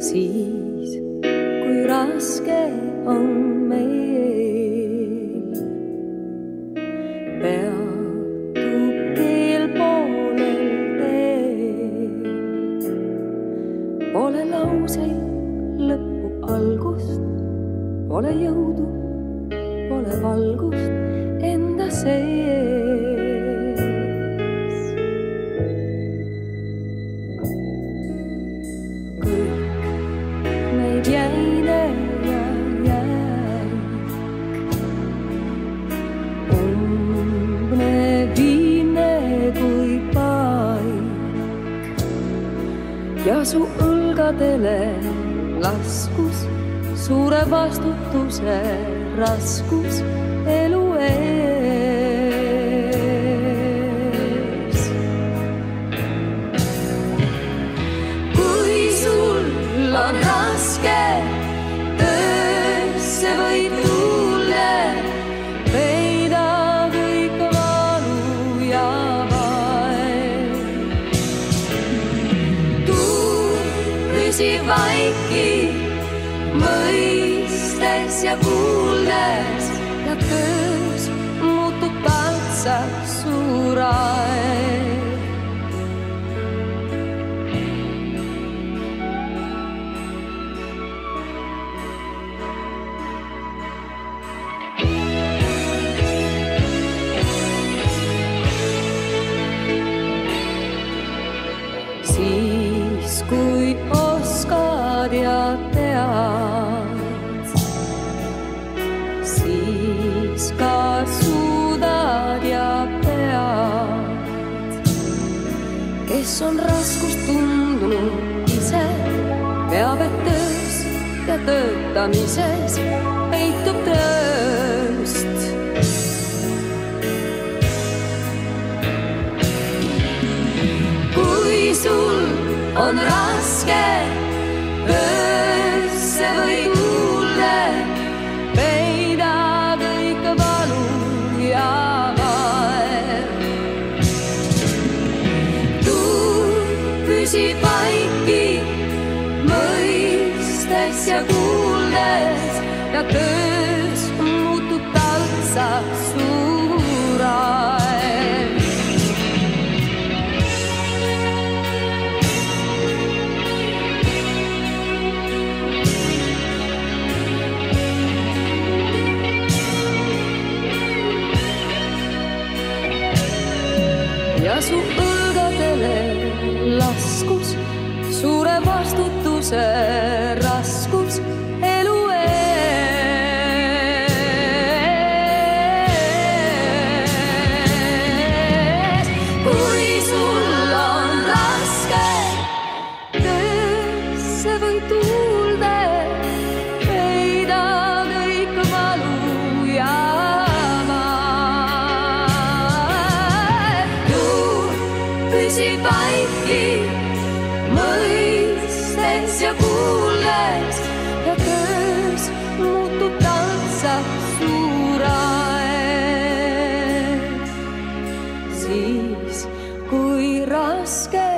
siis, kui raske on meil. peatub teel poolel teel. Pole lauseid lõppu algust, pole jõudu, pole valgust enda sees. Ja su õlgadele laskus suure vastutuse raskus elu ees. Püsi vaiki, mõistes ja kuuldes ja töös muutub tantsaks suur aeg. siis kes on raskust tundunud ise, peab, et töös ja töötamises peitub trööst kui sul on raske, öösse või püsib vaiki, mõistes ja kuuldes ja töös muutub taltsaks suur aeg. ja su õlgadele laskus suure vastutuse raskus püsib vaiki, mõistes ja kuuldes ja töös muutub tantsaks suur aeg. siis kui raske